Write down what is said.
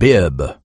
bib.